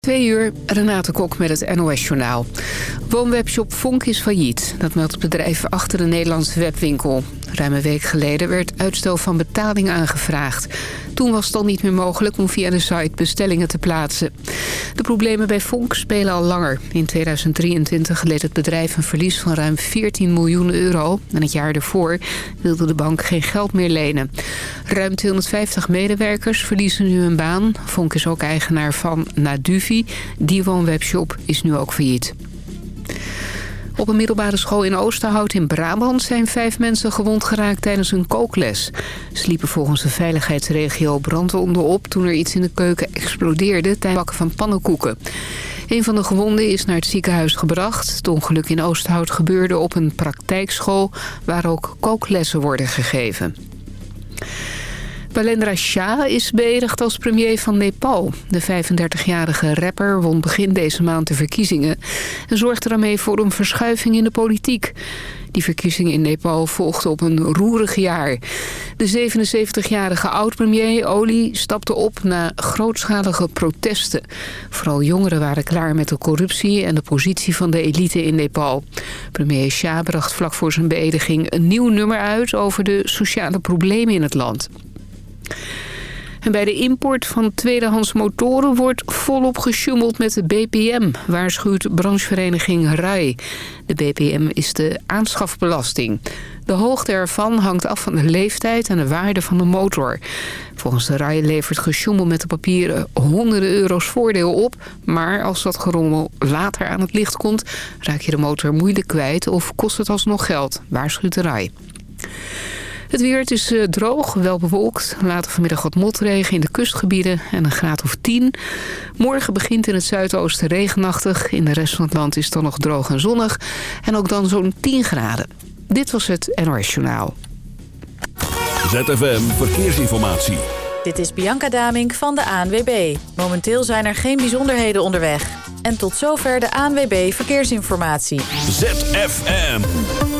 Twee uur, Renate Kok met het NOS Journaal. Woonwebshop Vonk is failliet. Dat meldt het bedrijf achter de Nederlandse webwinkel. Ruim een week geleden werd uitstel van betaling aangevraagd. Toen was het al niet meer mogelijk om via de site bestellingen te plaatsen. De problemen bij Vonk spelen al langer. In 2023 leed het bedrijf een verlies van ruim 14 miljoen euro. En het jaar ervoor wilde de bank geen geld meer lenen. Ruim 250 medewerkers verliezen nu hun baan. Vonk is ook eigenaar van Naduvi. Die woonwebshop is nu ook failliet. Op een middelbare school in Oosterhout in Brabant zijn vijf mensen gewond geraakt tijdens een kookles. Ze liepen volgens de veiligheidsregio brandwonden op toen er iets in de keuken explodeerde tijdens het bakken van pannenkoeken. Een van de gewonden is naar het ziekenhuis gebracht. Het ongeluk in Oosterhout gebeurde op een praktijkschool waar ook kooklessen worden gegeven. Balendra Shah is beëdigd als premier van Nepal. De 35-jarige rapper won begin deze maand de verkiezingen... en zorgde daarmee voor een verschuiving in de politiek. Die verkiezingen in Nepal volgden op een roerig jaar. De 77-jarige oud-premier Oli stapte op na grootschalige protesten. Vooral jongeren waren klaar met de corruptie en de positie van de elite in Nepal. Premier Shah bracht vlak voor zijn beëdiging een nieuw nummer uit... over de sociale problemen in het land. En bij de import van tweedehands motoren wordt volop gesjoemeld met de BPM, waarschuwt branchevereniging RAI. De BPM is de aanschafbelasting. De hoogte ervan hangt af van de leeftijd en de waarde van de motor. Volgens de RAI levert gesjoemel met de papieren honderden euro's voordeel op. Maar als dat gerommel later aan het licht komt, raak je de motor moeilijk kwijt of kost het alsnog geld, waarschuwt de RAI. Het weer het is uh, droog, wel bewolkt. Later vanmiddag wat motregen in de kustgebieden en een graad of 10. Morgen begint in het zuidoosten regenachtig. In de rest van het land is het dan nog droog en zonnig. En ook dan zo'n 10 graden. Dit was het NOS Journaal. ZFM Verkeersinformatie. Dit is Bianca Damink van de ANWB. Momenteel zijn er geen bijzonderheden onderweg. En tot zover de ANWB Verkeersinformatie. ZFM.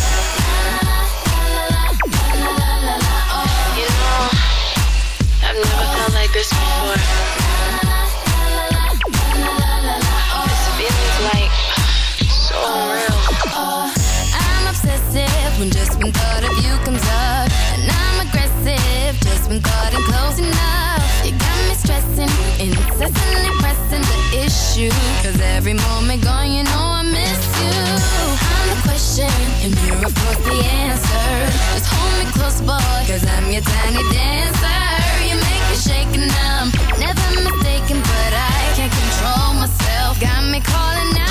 Issue. Cause every moment gone, you know I miss you. I'm the question, and you're of course the answer. Just hold me close, boy, cause I'm your tiny dancer. You make me shake and numb, never mistaken, but I can't control myself. Got me calling out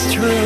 It's true.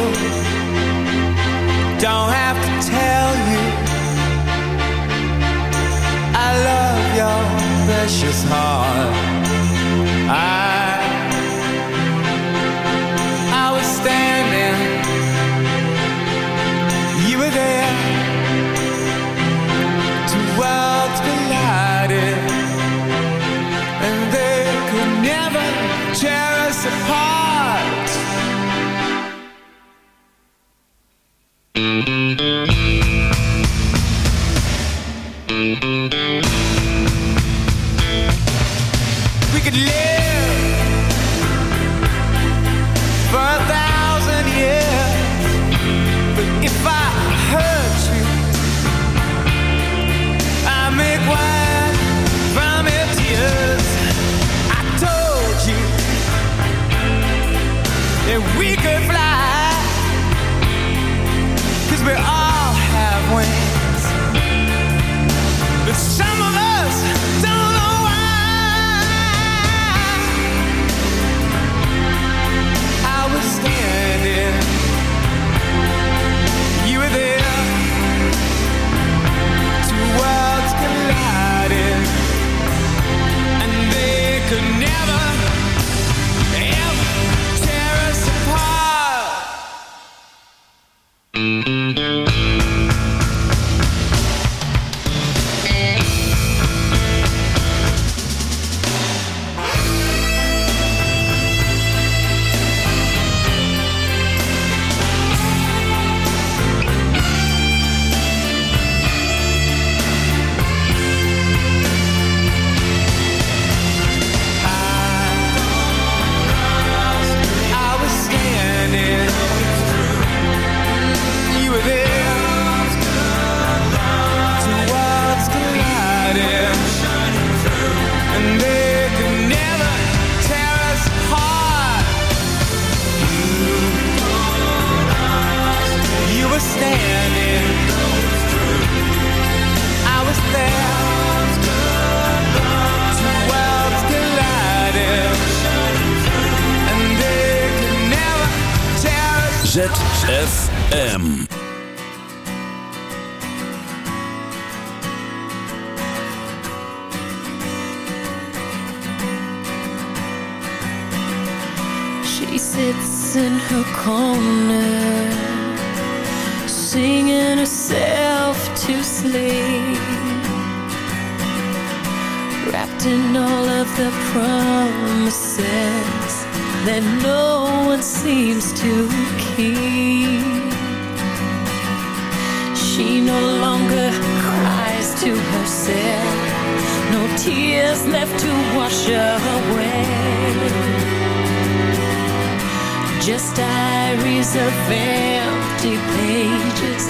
just diaries of empty pages,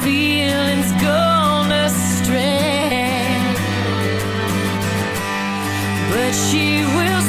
feelings gone astray. But she will.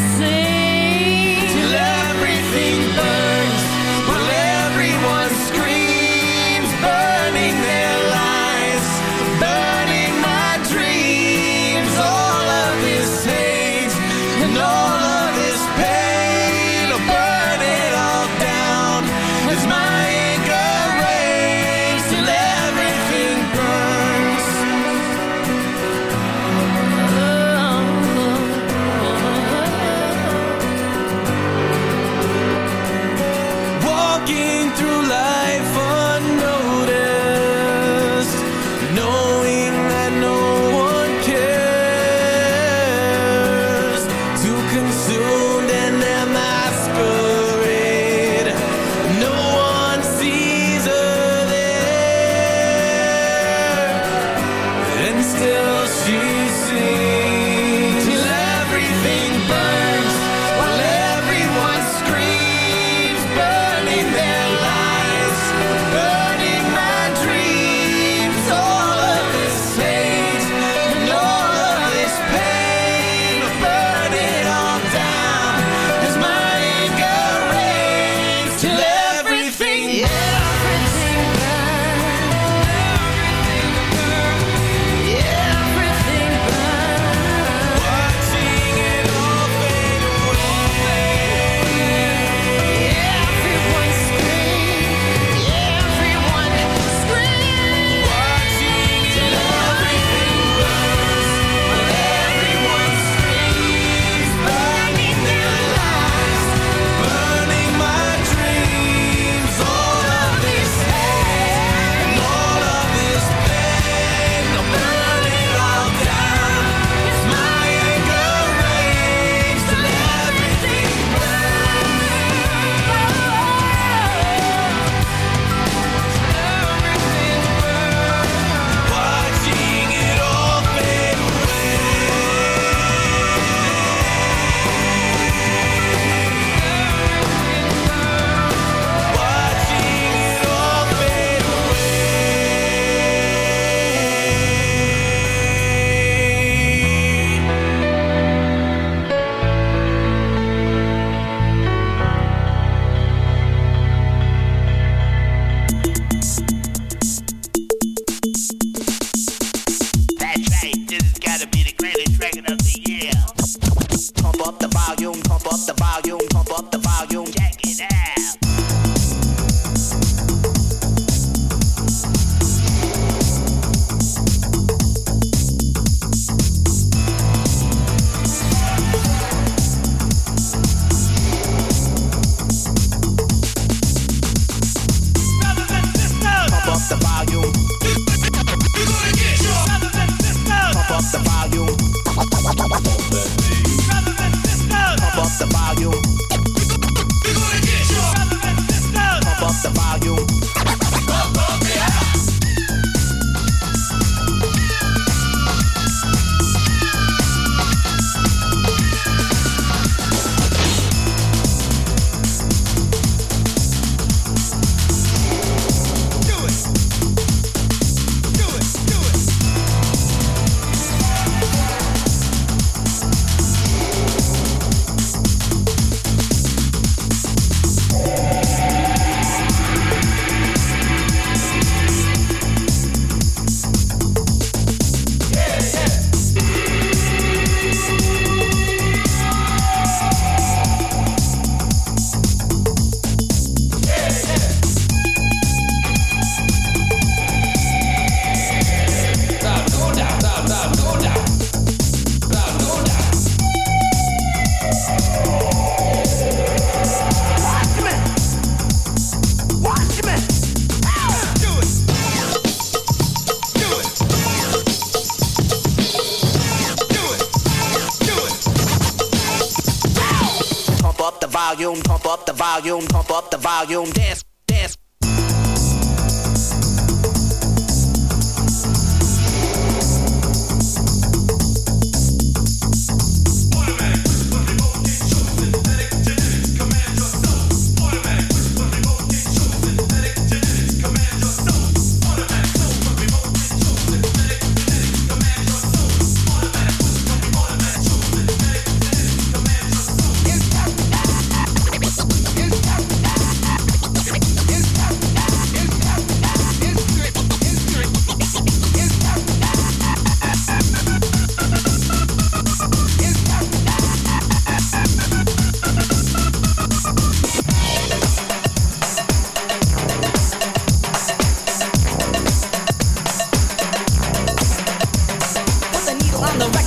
volume. Dance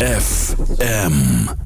FM.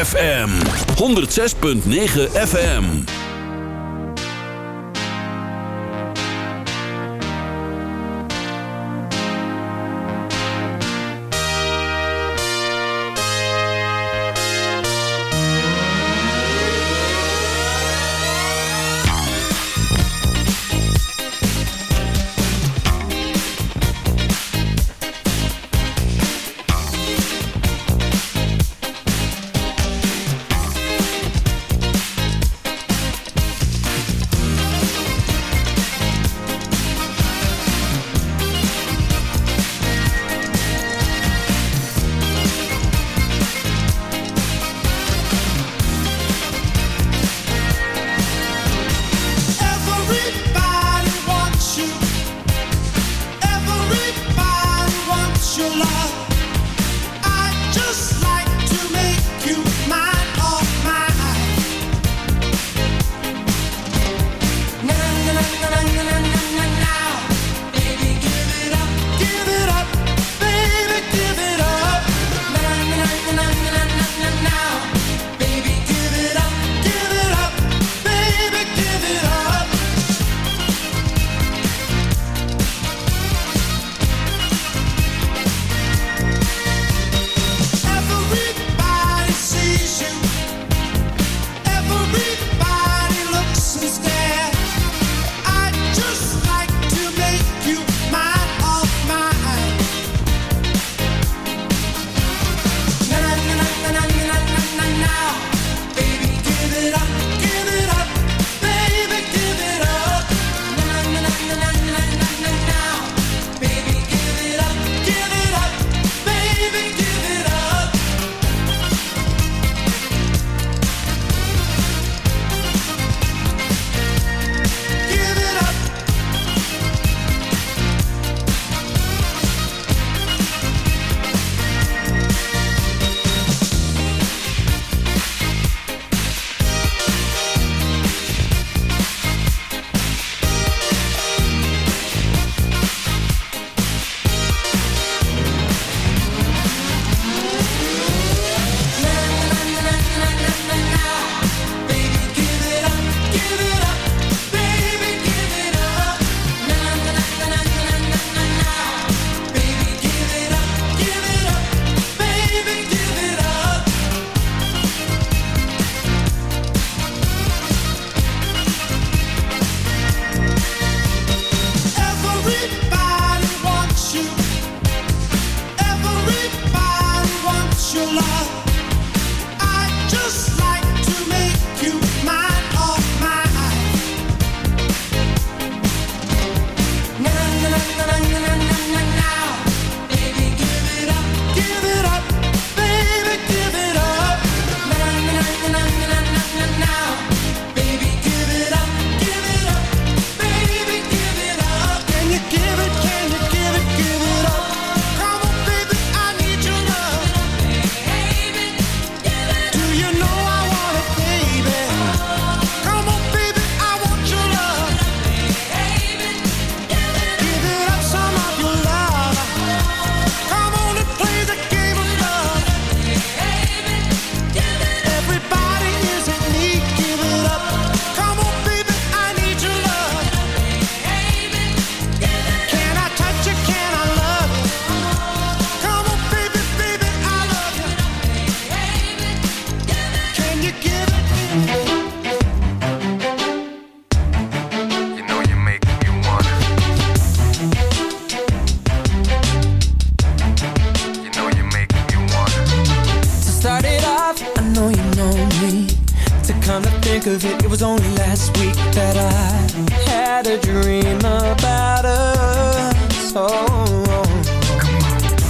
ZFM 106.9 FM.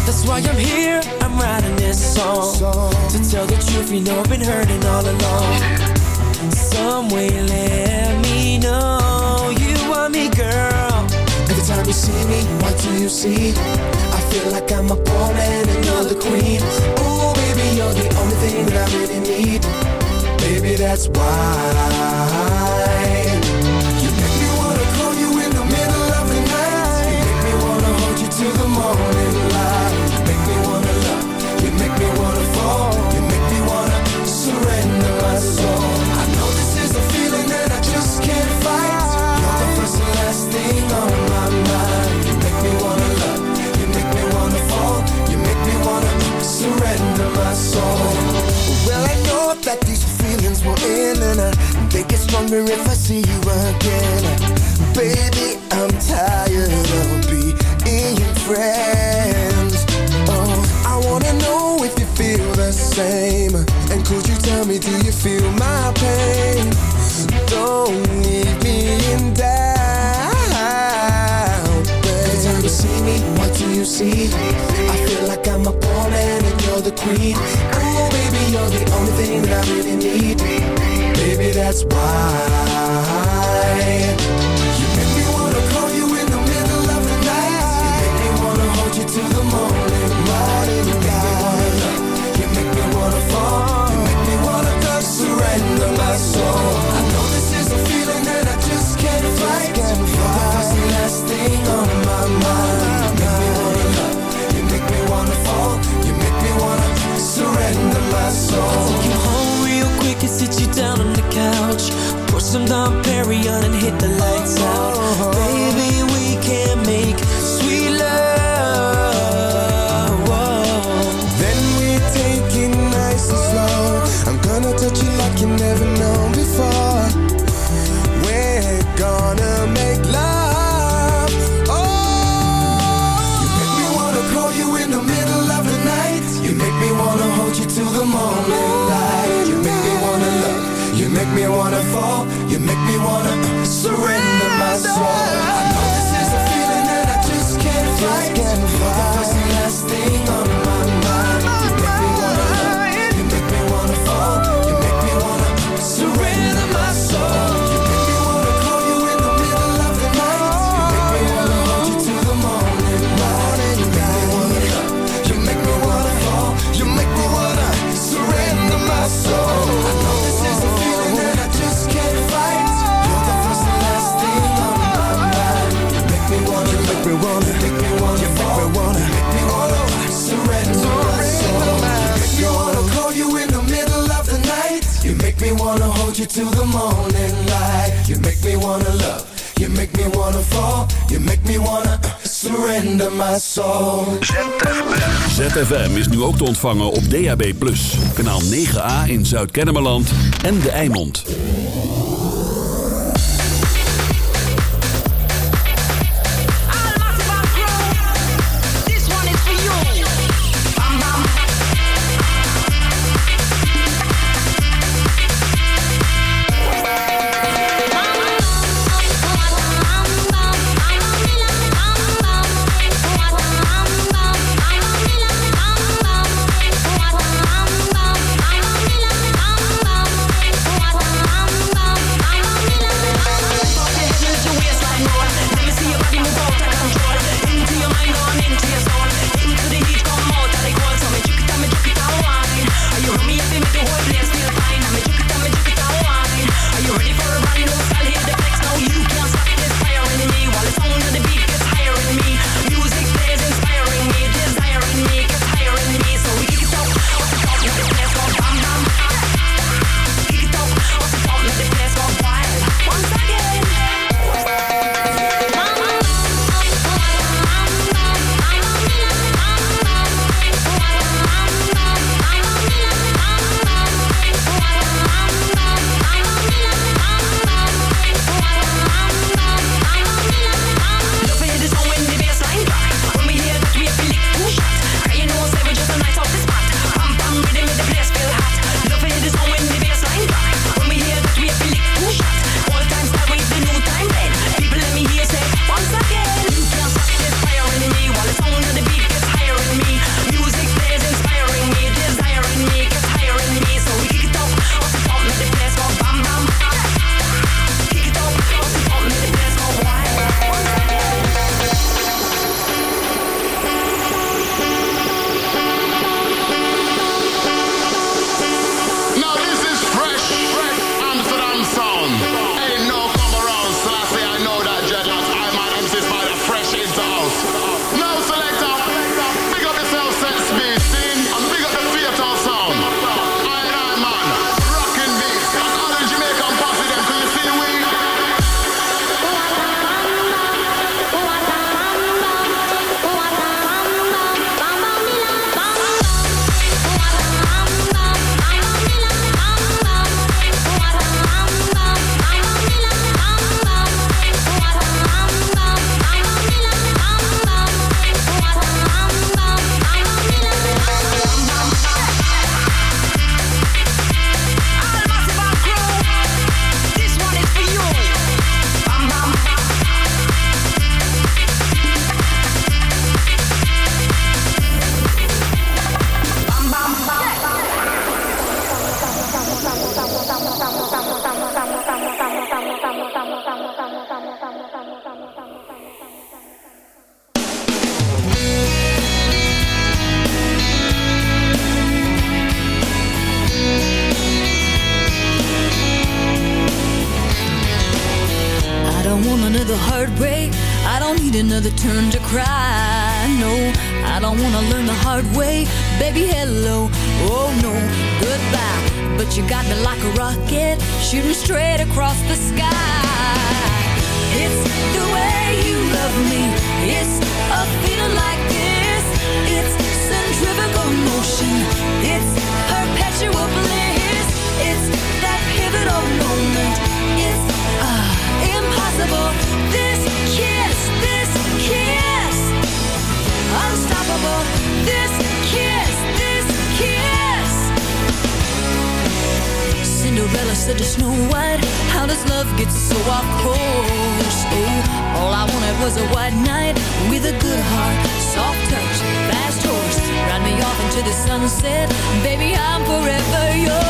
That's why I'm here. I'm writing this song to tell the truth. You know I've been hurting all along. Some way, let me know you want me, girl. Every time you see me, what do you see? I feel like I'm a pawn and the queen. Oh, baby, you're the only thing that I really need. Baby, that's why. You make me wanna love. You make me wanna fall. You make me wanna surrender my soul. I know this is a feeling that I just can't fight. You're the first and last thing on my mind. You make me wanna love. You make me wanna fall. You make me wanna surrender my soul. Well, I know that these feelings will end and they get stronger if I see you again. Baby, I'm tired friends. Oh, I wanna know if you feel the same. And could you tell me, do you feel my pain? Don't leave me in doubt. Every time you see me, what do you see? I feel like I'm a pawn and you're the queen. Oh, baby, you're the only thing that I really need. Baby, that's why. Some Dom Perignon and hit the lights out. Till the morning light. You make me wanna love. You make me wanna fall. You make me wanna uh, surrender my soul. ZFM is nu ook te ontvangen op DAB+. Kanaal 9A in Zuid-Kennemerland en De Eimond. the sunset. Baby, I'm forever yours.